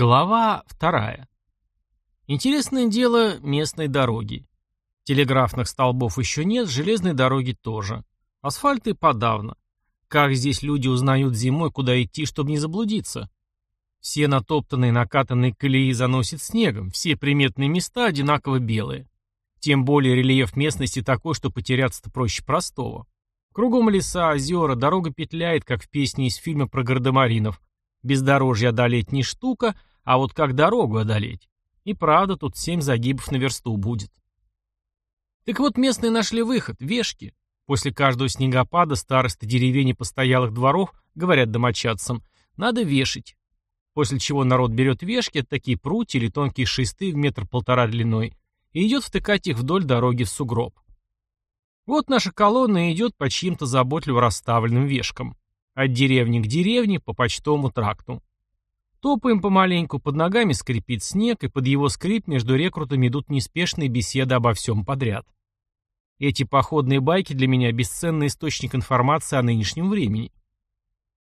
Глава вторая. Интересное дело местной дороги. Телеграфных столбов еще нет, железной дороги тоже. Асфальты подавно. Как здесь люди узнают зимой, куда идти, чтобы не заблудиться? Все натоптанные накатанные колеи заносит снегом, все приметные места одинаково белые. Тем более рельеф местности такой, что потеряться-то проще простого. Кругом леса, озера, дорога петляет, как в песне из фильма про гардемаринов, Бездорожье одолеть не штука, а вот как дорогу одолеть. И правда, тут семь загибов на версту будет. Так вот, местные нашли выход, вешки. После каждого снегопада старосты деревень и постоялых дворов говорят домочадцам, надо вешать. После чего народ берет вешки, такие прутья или тонкие шесты в метр-полтора длиной, и идет втыкать их вдоль дороги в сугроб. Вот наша колонна идет по чьим-то заботливо расставленным вешкам. От деревни к деревне по почтовому тракту. Топаем помаленьку, под ногами скрипит снег, и под его скрип между рекрутами идут неспешные беседы обо всем подряд. Эти походные байки для меня бесценный источник информации о нынешнем времени.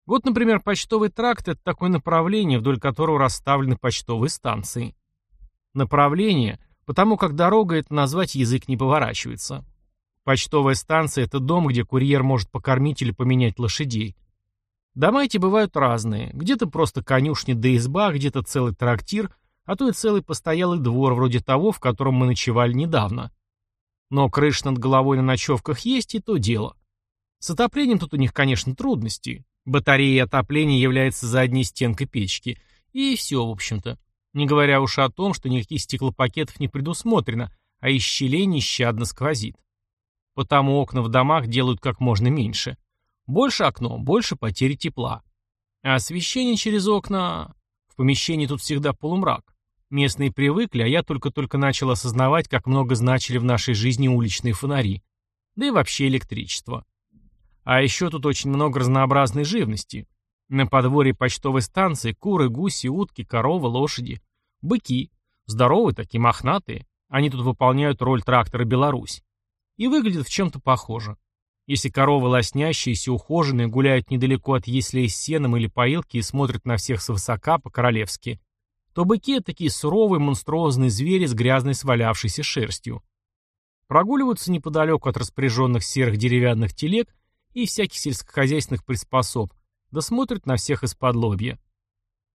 Вот, например, почтовый тракт – это такое направление, вдоль которого расставлены почтовые станции. Направление, потому как дорога это назвать язык не поворачивается. Почтовая станция – это дом, где курьер может покормить или поменять лошадей – Дома эти бывают разные. Где-то просто конюшни да изба, где-то целый трактир, а то и целый постоялый двор, вроде того, в котором мы ночевали недавно. Но крыш над головой на ночевках есть, и то дело. С отоплением тут у них, конечно, трудности. Батарея отопления является задней стенкой печки. И все, в общем-то. Не говоря уж о том, что никаких стеклопакетов не предусмотрено, а из щелей нещадно сквозит. Потому окна в домах делают как можно меньше. Больше окно, больше потери тепла. А освещение через окна... В помещении тут всегда полумрак. Местные привыкли, а я только-только начал осознавать, как много значили в нашей жизни уличные фонари. Да и вообще электричество. А еще тут очень много разнообразной живности. На подворье почтовой станции куры, гуси, утки, коровы, лошади. Быки. Здоровые такие, мохнатые. Они тут выполняют роль трактора «Беларусь». И выглядят в чем-то похоже. Если коровы лоснящиеся, ухоженные, гуляют недалеко от яслей с сеном или поилки и смотрят на всех свысока по-королевски, то быки — такие суровые монструозные звери с грязной свалявшейся шерстью. Прогуливаются неподалеку от распоряженных серых деревянных телег и всяких сельскохозяйственных приспособ, да смотрят на всех из-под лобья.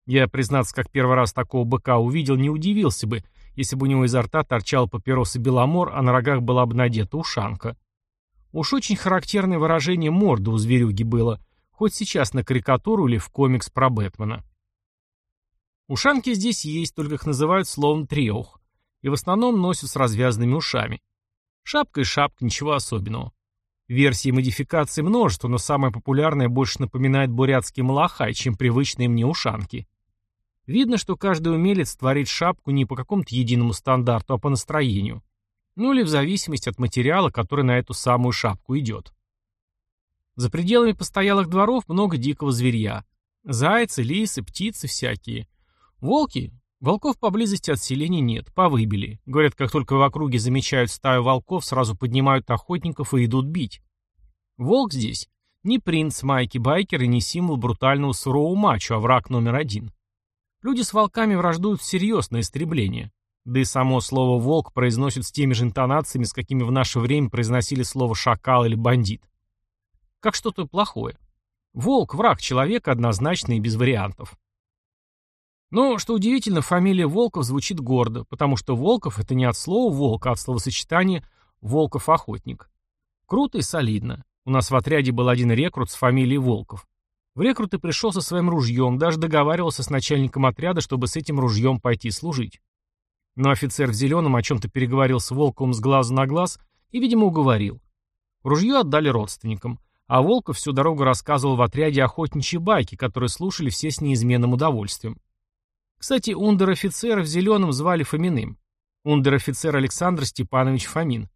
Я, признаться, как первый раз такого быка увидел, не удивился бы, если бы у него изо рта торчал папироса беломор, а на рогах была бы надета ушанка. Уж очень характерное выражение морды у зверюги было, хоть сейчас на карикатуру или в комикс про Бэтмена. Ушанки здесь есть, только их называют словом треух, и в основном носят с развязанными ушами. Шапка и шапка, ничего особенного. Версии модификации множество, но самая популярная больше напоминает бурятский малахай, чем привычные мне ушанки. Видно, что каждый умелец творит шапку не по какому-то единому стандарту, а по настроению ну или в зависимости от материала, который на эту самую шапку идет. За пределами постоялых дворов много дикого зверья. Зайцы, лисы, птицы всякие. Волки? Волков поблизости от селения нет, повыбили. Говорят, как только в округе замечают стаю волков, сразу поднимают охотников и идут бить. Волк здесь не принц Майки Байкер и не символ брутального сурового мачо, а враг номер один. Люди с волками враждуют всерьез на истребление. Да и само слово «волк» произносят с теми же интонациями, с какими в наше время произносили слово «шакал» или «бандит». Как что-то плохое. Волк – враг человека однозначно и без вариантов. Но, что удивительно, фамилия Волков звучит гордо, потому что Волков – это не от слова «волк», а от словосочетания «Волков-охотник». Круто и солидно. У нас в отряде был один рекрут с фамилией Волков. В рекруты пришел со своим ружьем, даже договаривался с начальником отряда, чтобы с этим ружьем пойти служить. Но офицер в зеленом о чем-то переговорил с Волковым с глаза на глаз и, видимо, уговорил. Ружье отдали родственникам, а Волков всю дорогу рассказывал в отряде охотничьи байки, которые слушали все с неизменным удовольствием. Кстати, ундер-офицера в зеленом звали Фоминым. Ундер-офицер Александр Степанович Фомин.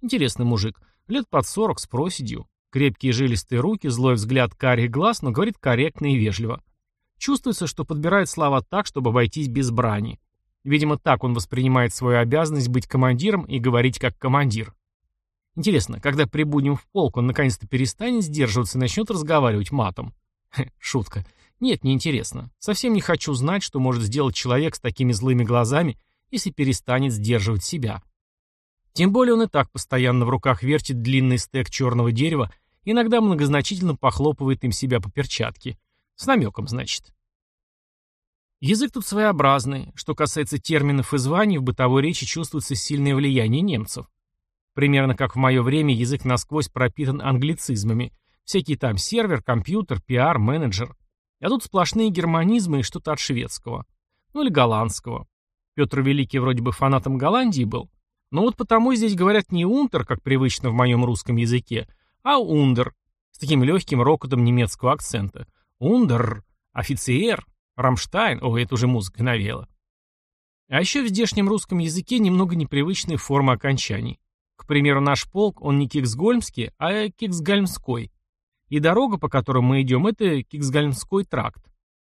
Интересный мужик, лет под сорок, с проседью. Крепкие жилистые руки, злой взгляд карих глаз, но говорит корректно и вежливо. Чувствуется, что подбирает слова так, чтобы обойтись без брани. Видимо, так он воспринимает свою обязанность быть командиром и говорить как командир. Интересно, когда прибудем в полк, он наконец-то перестанет сдерживаться и начнет разговаривать матом? Шутка. Нет, не интересно. Совсем не хочу знать, что может сделать человек с такими злыми глазами, если перестанет сдерживать себя. Тем более он и так постоянно в руках вертит длинный стек черного дерева, иногда многозначительно похлопывает им себя по перчатке. С намеком, значит. Язык тут своеобразный. Что касается терминов и званий, в бытовой речи чувствуется сильное влияние немцев. Примерно как в мое время язык насквозь пропитан англицизмами. Всякий там сервер, компьютер, пиар, менеджер. А тут сплошные германизмы и что-то от шведского. Ну или голландского. Петр Великий вроде бы фанатом Голландии был. Но вот потому здесь говорят не «унтер», как привычно в моем русском языке, а «ундер», с таким легким рокотом немецкого акцента. «Ундер», «офицер», Рамштайн, о, это уже музыка навела. А еще в здешнем русском языке немного непривычные формы окончаний. К примеру, наш полк, он не Киксгольмский, а Киксгальмской. И дорога, по которой мы идем, это Киксгальмской тракт.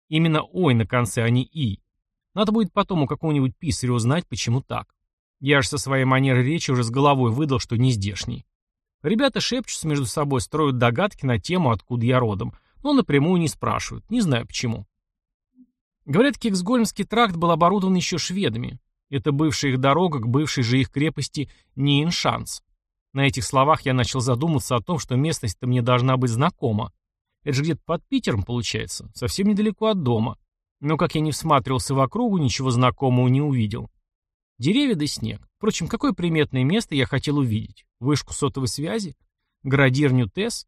Именно «ой» на конце, а не «и». Надо будет потом у какого-нибудь писаря узнать, почему так. Я же со своей манерой речи уже с головой выдал, что не здешний. Ребята шепчутся между собой, строят догадки на тему, откуда я родом, но напрямую не спрашивают, не знаю почему. Говорят, Кексгольмский тракт был оборудован еще шведами. Это бывшая их дорога к бывшей же их крепости Ниеншанс. На этих словах я начал задуматься о том, что местность-то мне должна быть знакома. Это же где-то под Питером, получается, совсем недалеко от дома. Но как я не всматривался в округу, ничего знакомого не увидел. Деревья да снег. Впрочем, какое приметное место я хотел увидеть? Вышку сотовой связи? Градирню ТЭС?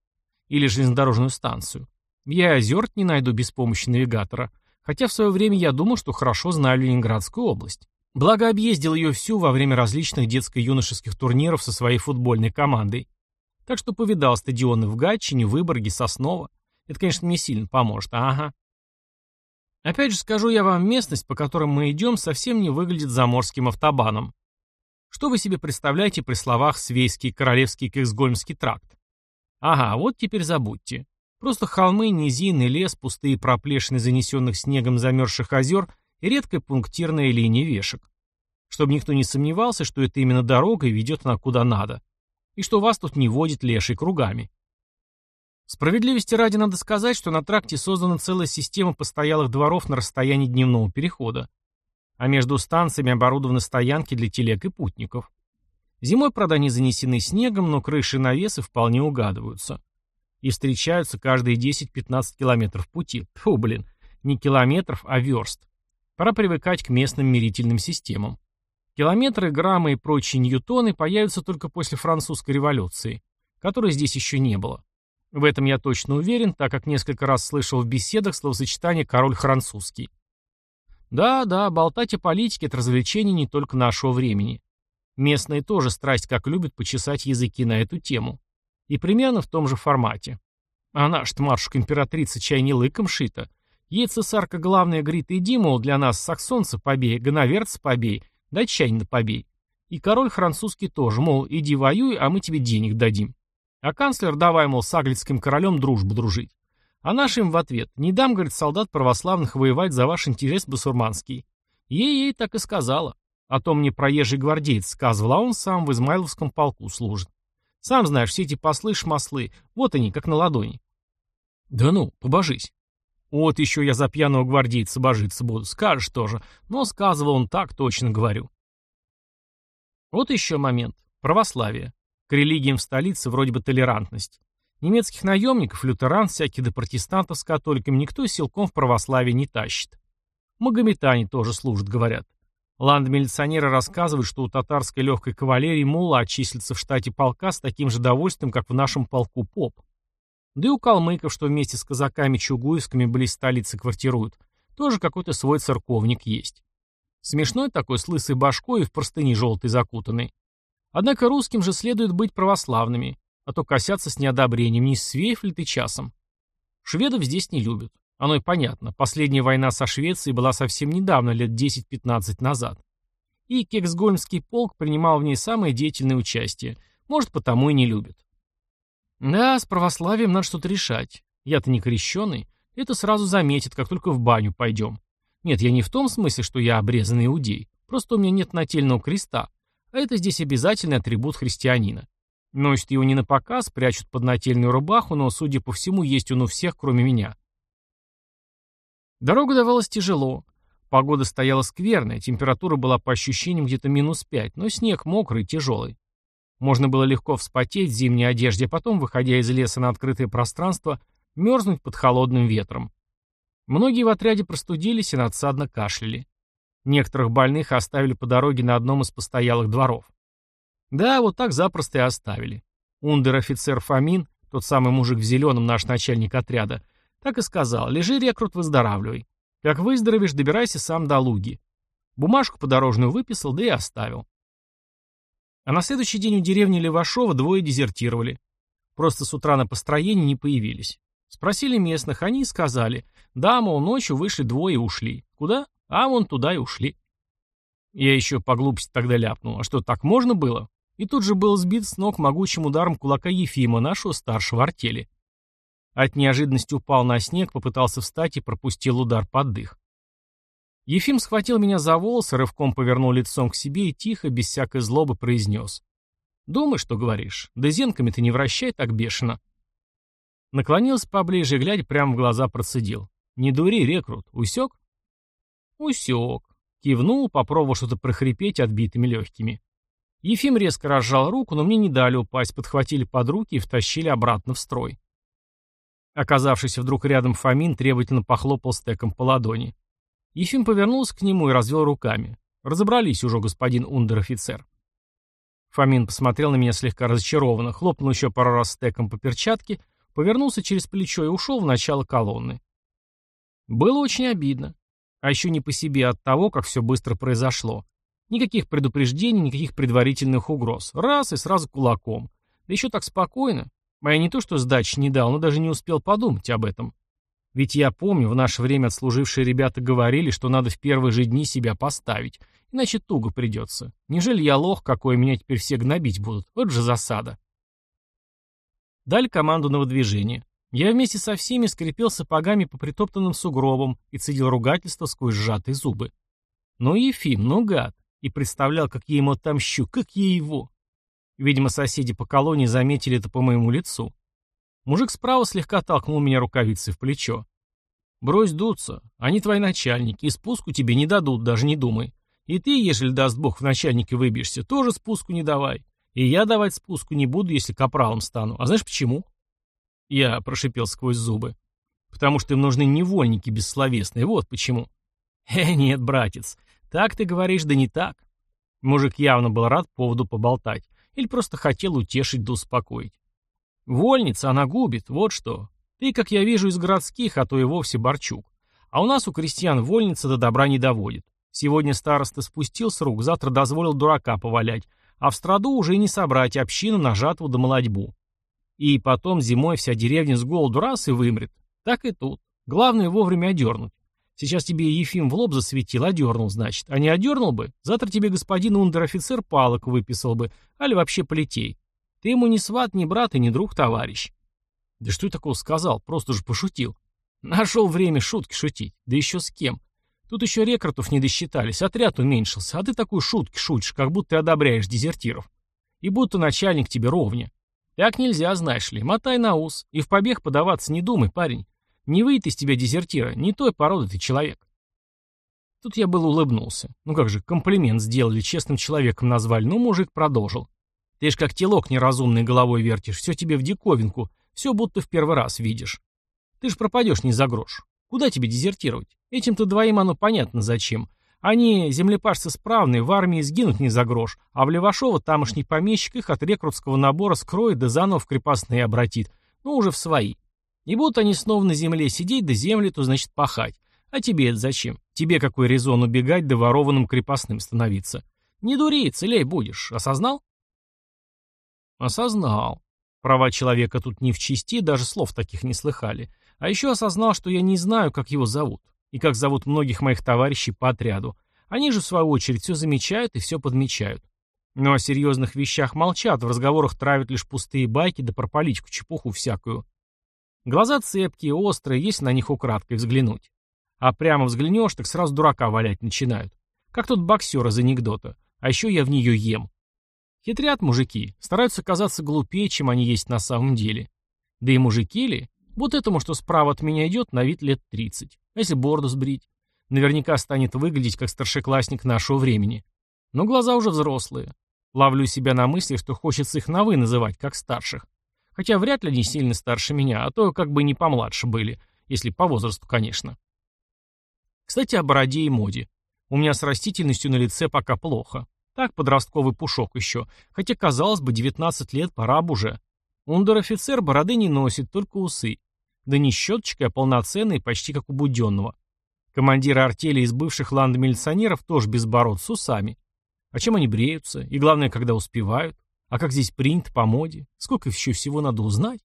Или железнодорожную станцию? Я озер не найду без помощи навигатора. Хотя в свое время я думал, что хорошо знаю Ленинградскую область. Благо объездил ее всю во время различных детско-юношеских турниров со своей футбольной командой. Так что повидал стадионы в Гатчине, Выборге, Сосново. Это, конечно, мне сильно поможет, ага. Опять же скажу я вам, местность, по которой мы идем, совсем не выглядит заморским автобаном. Что вы себе представляете при словах «Свейский королевский Кексгольмский тракт»? Ага, вот теперь забудьте. Просто холмы, низины, лес, пустые проплешины занесенных снегом замерзших озер и редкая пунктирная линия вешек. Чтобы никто не сомневался, что это именно дорога и ведет она куда надо. И что вас тут не водит леший кругами. Справедливости ради надо сказать, что на тракте создана целая система постоялых дворов на расстоянии дневного перехода. А между станциями оборудованы стоянки для телег и путников. Зимой, правда, они занесены снегом, но крыши и навесы вполне угадываются и встречаются каждые 10-15 километров пути. Фу, блин, не километров, а верст. Пора привыкать к местным мерительным системам. Километры, граммы и прочие ньютоны появятся только после французской революции, которой здесь еще не было. В этом я точно уверен, так как несколько раз слышал в беседах словосочетание «король французский». Да, да, болтать о политике – это развлечение не только нашего времени. Местные тоже страсть как любят почесать языки на эту тему. И примерно в том же формате. А наш-то маршук императрица чай не лыком шита. Ей цесарка главная говорит, иди, мол, для нас саксонца побей, гоноверца побей, дай чай на побей. И король французский тоже, мол, иди воюй, а мы тебе денег дадим. А канцлер давай, мол, с английским королем дружбу дружить. А наш им в ответ, не дам, говорит, солдат православных воевать за ваш интерес басурманский. Ей-ей так и сказала. А то мне проезжий гвардеец сказывал, а он сам в Измайловском полку служит. Сам знаешь, все эти послы-шмаслы, вот они, как на ладони. Да ну, побожись. Вот еще я за пьяного гвардейца божиться буду, скажешь тоже. Но сказывал он так, точно говорю. Вот еще момент. Православие. К религиям в столице вроде бы толерантность. Немецких наемников, лютеран, всяких до протестантов с католиками никто силком в православие не тащит. Магометане тоже служат, говорят. Ландмилиционеры рассказывают, что у татарской легкой кавалерии мула отчислится в штате полка с таким же довольствием, как в нашем полку поп. Да и у калмыков, что вместе с казаками-чугуевскими близ столицы квартируют, тоже какой-то свой церковник есть. Смешной такой, с лысой башкой и в простыни желтой закутанной. Однако русским же следует быть православными, а то косятся с неодобрением, не свеев ли ты часом. Шведов здесь не любят. Оно и понятно. Последняя война со Швецией была совсем недавно, лет 10-15 назад. И Кексгольмский полк принимал в ней самое деятельное участие. Может, потому и не любит. Да, с православием надо что-то решать. Я-то не крещеный. Это сразу заметит, как только в баню пойдем. Нет, я не в том смысле, что я обрезанный иудей. Просто у меня нет нательного креста. А это здесь обязательный атрибут христианина. Носят его не на показ, прячут под нательную рубаху, но, судя по всему, есть он у всех, кроме меня. Дорога давалась тяжело. Погода стояла скверная, температура была по ощущениям где-то минус пять, но снег мокрый тяжелый. Можно было легко вспотеть в зимней одежде, а потом, выходя из леса на открытое пространство, мерзнуть под холодным ветром. Многие в отряде простудились и надсадно кашляли. Некоторых больных оставили по дороге на одном из постоялых дворов. Да, вот так запросто и оставили. Ундер-офицер Фомин, тот самый мужик в зеленом, наш начальник отряда, так и сказал, лежи, рекрут, выздоравливай. Как выздоровеешь, добирайся сам до Луги. Бумажку подорожную выписал, да и оставил. А на следующий день у деревни Левашова двое дезертировали. Просто с утра на построении не появились. Спросили местных, они и сказали, да, мол, ночью вышли двое и ушли. Куда? А вон туда и ушли. Я еще по глупости тогда ляпнул, а что, так можно было? И тут же был сбит с ног могучим ударом кулака Ефима, нашего старшего артели. От неожиданности упал на снег, попытался встать и пропустил удар под дых. Ефим схватил меня за волосы, рывком повернул лицом к себе и тихо, без всякой злобы, произнес. «Думай, что говоришь. Да зенками ты не вращай так бешено». Наклонился поближе глядя прямо в глаза, процедил. «Не дури, рекрут. Усек?» «Усек». Кивнул, попробовал что-то прохрипеть отбитыми легкими. Ефим резко разжал руку, но мне не дали упасть, подхватили под руки и втащили обратно в строй. Оказавшийся вдруг рядом Фомин требовательно похлопал стеком по ладони. Ефим повернулся к нему и развел руками. «Разобрались уже, господин ундер-офицер». Фомин посмотрел на меня слегка разочарованно, хлопнул еще пару раз стеком по перчатке, повернулся через плечо и ушел в начало колонны. Было очень обидно. А еще не по себе от того, как все быстро произошло. Никаких предупреждений, никаких предварительных угроз. Раз и сразу кулаком. Да еще так спокойно. А я не то что сдачи не дал, но даже не успел подумать об этом. Ведь я помню, в наше время отслужившие ребята говорили, что надо в первые же дни себя поставить, иначе туго придется. Нежели я лох, какой меня теперь все гнобить будут? Вот же засада. Дали команду на выдвижение. Я вместе со всеми скрипел сапогами по притоптанным сугробам и цедил ругательство сквозь сжатые зубы. Ну, Ефим, ну гад. И представлял, как я ему отомщу, как я его. Видимо, соседи по колонии заметили это по моему лицу. Мужик справа слегка толкнул меня рукавицей в плечо. «Брось дуться. Они твои начальники, и спуску тебе не дадут, даже не думай. И ты, ежели даст бог в начальнике выбьешься, тоже спуску не давай. И я давать спуску не буду, если капралом стану. А знаешь почему?» Я прошипел сквозь зубы. «Потому что им нужны невольники бессловесные, вот почему». «Э, нет, братец, так ты говоришь, да не так». Мужик явно был рад поводу поболтать. Или просто хотел утешить да успокоить. Вольница, она губит, вот что. Ты, как я вижу, из городских, а то и вовсе Борчук. А у нас у крестьян вольница до добра не доводит. Сегодня староста спустил с рук, завтра дозволил дурака повалять, а в страду уже и не собрать общину на жатву да молодьбу. И потом зимой вся деревня с голоду раз и вымрет. Так и тут. Главное вовремя одернуть. Сейчас тебе Ефим в лоб засветил, одернул, значит. А не одернул бы, завтра тебе господин ундер-офицер палок выписал бы, али вообще полетей. Ты ему не сват, не брат и не друг, товарищ. Да что я такого сказал, просто же пошутил. Нашел время шутки шутить, да еще с кем. Тут еще рекрутов не досчитались, отряд уменьшился, а ты такую шутки шутишь, как будто ты одобряешь дезертиров. И будто начальник тебе ровня. Так нельзя, знаешь ли, мотай на ус. И в побег подаваться не думай, парень. Не выйдет из тебя дезертира, не той породы ты человек. Тут я был улыбнулся. Ну как же, комплимент сделали, честным человеком назвали. Ну, мужик продолжил. Ты ж как телок неразумной головой вертишь, все тебе в диковинку, все будто в первый раз видишь. Ты ж пропадешь не за грош. Куда тебе дезертировать? Этим-то двоим оно понятно зачем. Они, землепашцы справные, в армии сгинут не за грош, а в Левашова тамошний помещик их от рекрутского набора скроет да заново в крепостные обратит, ну уже в свои. И будут они снова на земле сидеть, да земли, то значит пахать. А тебе это зачем? Тебе какой резон убегать да ворованным крепостным становиться? Не дури, целей будешь. Осознал? Осознал. Права человека тут не в чести, даже слов таких не слыхали. А еще осознал, что я не знаю, как его зовут. И как зовут многих моих товарищей по отряду. Они же, в свою очередь, все замечают и все подмечают. Но о серьезных вещах молчат, в разговорах травят лишь пустые байки да про политику, чепуху всякую. Глаза цепкие, острые, если на них украдкой взглянуть. А прямо взглянешь, так сразу дурака валять начинают. Как тот боксер из анекдота. А еще я в нее ем. Хитрят мужики, стараются казаться глупее, чем они есть на самом деле. Да и мужики ли? Вот этому, что справа от меня идет, на вид лет 30. А если бороду сбрить? Наверняка станет выглядеть как старшеклассник нашего времени. Но глаза уже взрослые. Ловлю себя на мысли, что хочется их на «вы» называть, как старших. Хотя вряд ли они сильно старше меня, а то как бы не помладше были, если по возрасту, конечно. Кстати, о бороде и моде. У меня с растительностью на лице пока плохо. Так, подростковый пушок еще. Хотя, казалось бы, 19 лет, пора бы уже. Ундер-офицер бороды не носит, только усы. Да не щеточкой, а полноценной, почти как у Буденного. Командиры артели из бывших ландомилиционеров тоже без бород, с усами. А чем они бреются? И главное, когда успевают? А как здесь принято по моде? Сколько еще всего надо узнать?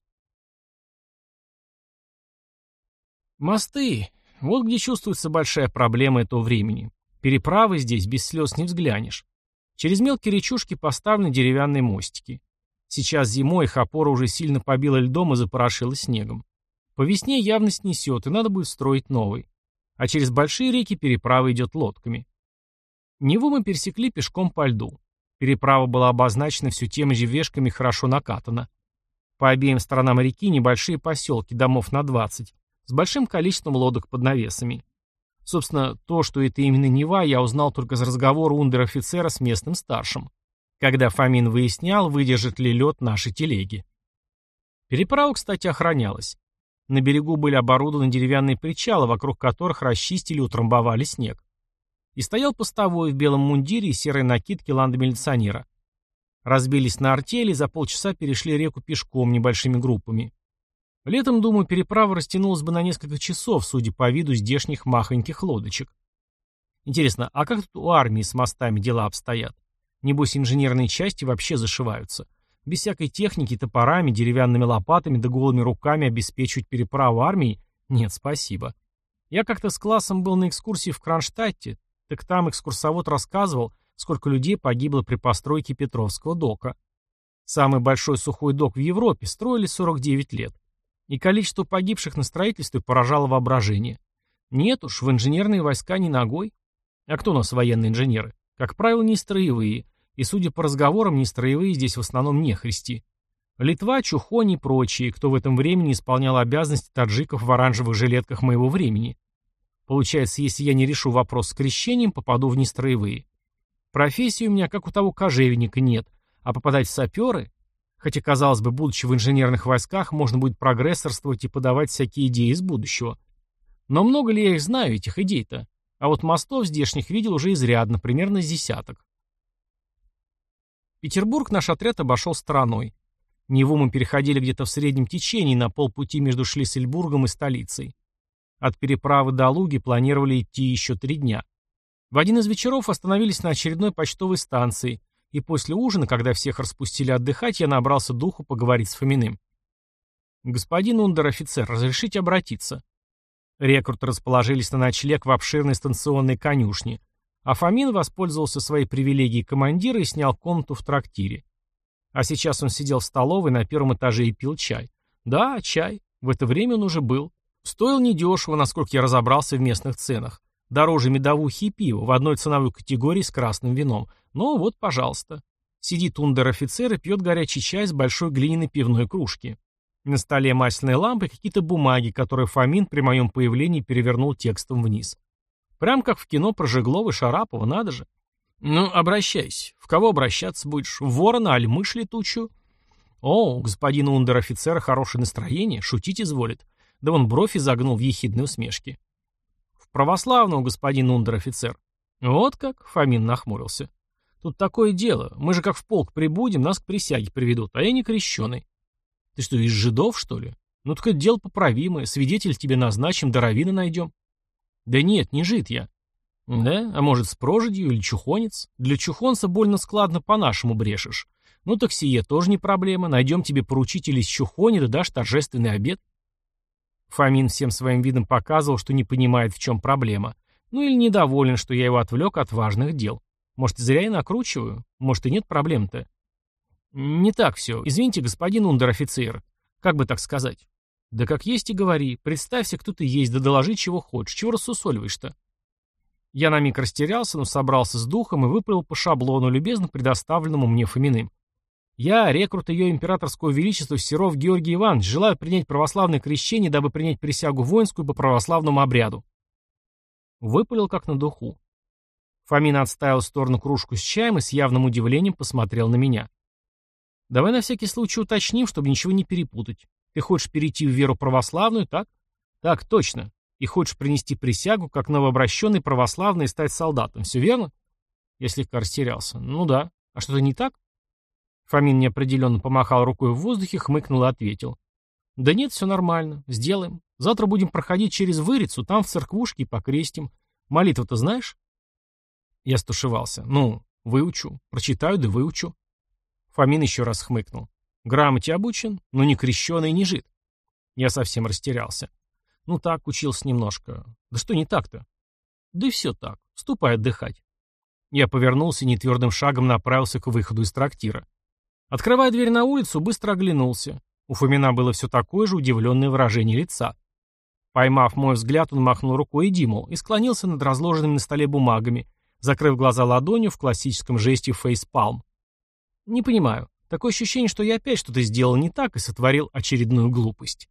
Мосты. Вот где чувствуется большая проблема этого времени. Переправы здесь без слез не взглянешь. Через мелкие речушки поставлены деревянные мостики. Сейчас зимой их опора уже сильно побила льдом и запорошила снегом. По весне явно снесет, и надо будет строить новый. А через большие реки переправа идет лодками. Неву мы пересекли пешком по льду. Переправа была обозначена все теми же вешками хорошо накатана. По обеим сторонам реки небольшие поселки, домов на 20, с большим количеством лодок под навесами. Собственно, то, что это именно Нева, я узнал только из разговора ундер-офицера с местным старшим, когда Фомин выяснял, выдержит ли лед нашей телеги. Переправа, кстати, охранялась. На берегу были оборудованы деревянные причалы, вокруг которых расчистили и утрамбовали снег и стоял постовой в белом мундире и серой накидке ландомилиционера. Разбились на артели за полчаса перешли реку пешком небольшими группами. Летом, думаю, переправа растянулась бы на несколько часов, судя по виду здешних махоньких лодочек. Интересно, а как тут у армии с мостами дела обстоят? Небось, инженерные части вообще зашиваются. Без всякой техники, топорами, деревянными лопатами да голыми руками обеспечивать переправу армии? Нет, спасибо. Я как-то с классом был на экскурсии в Кронштадте, так там экскурсовод рассказывал, сколько людей погибло при постройке Петровского дока. Самый большой сухой док в Европе строили 49 лет. И количество погибших на строительстве поражало воображение. Нет уж, в инженерные войска не ногой. А кто у нас военные инженеры? Как правило, не строевые. И, судя по разговорам, не строевые здесь в основном не христи. Литва, Чухонь и прочие, кто в этом времени исполнял обязанности таджиков в оранжевых жилетках моего времени. Получается, если я не решу вопрос с крещением, попаду в нестроевые. Профессии у меня, как у того кожевенника, нет, а попадать в саперы... Хотя, казалось бы, будучи в инженерных войсках, можно будет прогрессорствовать и подавать всякие идеи из будущего. Но много ли я их знаю, этих идей-то? А вот мостов здешних видел уже изрядно, примерно с десяток. Петербург наш отряд обошел стороной. Неву мы переходили где-то в среднем течении на полпути между Шлиссельбургом и столицей. От переправы до Луги планировали идти еще три дня. В один из вечеров остановились на очередной почтовой станции, и после ужина, когда всех распустили отдыхать, я набрался духу поговорить с Фоминым. «Господин ундер-офицер, разрешите обратиться?» Рекруты расположились на ночлег в обширной станционной конюшне, а Фомин воспользовался своей привилегией командира и снял комнату в трактире. А сейчас он сидел в столовой на первом этаже и пил чай. Да, чай. В это время он уже был. Стоил недешево, насколько я разобрался в местных ценах. Дороже медовухи и пива в одной ценовой категории с красным вином. Но вот, пожалуйста. Сидит ундер-офицер и пьет горячий чай с большой глиняной пивной кружки. На столе масляные лампы и какие-то бумаги, которые Фомин при моем появлении перевернул текстом вниз. Прям как в кино про Жеглова и Шарапова, надо же. Ну, обращайся. В кого обращаться будешь? В ворона, аль мышь летучую? О, у господина ундер-офицера хорошее настроение, шутить изволит. Да он бровь изогнул в ехидной усмешке. «В православного, господин ундер-офицер». «Вот как?» — Фомин нахмурился. «Тут такое дело. Мы же как в полк прибудем, нас к присяге приведут, а я не крещеный». «Ты что, из жидов, что ли? Ну так это дело поправимое. Свидетель тебе назначим, даровина найдем». «Да нет, не жид я». «Да? А может, с прожидью или чухонец? Для чухонца больно складно по-нашему брешешь. Ну так сие тоже не проблема. Найдем тебе поручителя из чухони, да дашь торжественный обед». Фомин всем своим видом показывал, что не понимает, в чем проблема. Ну или недоволен, что я его отвлек от важных дел. Может, зря я накручиваю? Может, и нет проблем-то? Не так все. Извините, господин ундер-офицер. Как бы так сказать? Да как есть и говори. Представься, кто ты есть, да доложи, чего хочешь. Чего рассусоливаешь-то? Я на миг растерялся, но собрался с духом и выплыл по шаблону, любезно предоставленному мне Фоминым. Я, рекрут ее императорского величества Серов Георгий Иванович, желаю принять православное крещение, дабы принять присягу воинскую по православному обряду. Выпалил как на духу. Фомин отставил в сторону кружку с чаем и с явным удивлением посмотрел на меня. Давай на всякий случай уточним, чтобы ничего не перепутать. Ты хочешь перейти в веру православную, так? Так, точно. И хочешь принести присягу, как новообращенный православный и стать солдатом, все верно? Я слегка растерялся. Ну да. А что-то не так? Фомин неопределенно помахал рукой в воздухе, хмыкнул и ответил. Да нет, все нормально. Сделаем. Завтра будем проходить через Вырицу, там в церквушке и покрестим. Молитву-то знаешь? Я стушевался. Ну, выучу. Прочитаю да выучу. Фомин еще раз хмыкнул. Грамоте обучен, но не крещеный, не жид. Я совсем растерялся. Ну так, учился немножко. Да что не так-то? Да и все так. Ступай отдыхать. Я повернулся и нетвердым шагом направился к выходу из трактира. Открывая дверь на улицу, быстро оглянулся. У Фомина было все такое же удивленное выражение лица. Поймав мой взгляд, он махнул рукой и Диму и склонился над разложенными на столе бумагами, закрыв глаза ладонью в классическом жесте фейспалм. Не понимаю. Такое ощущение, что я опять что-то сделал не так и сотворил очередную глупость.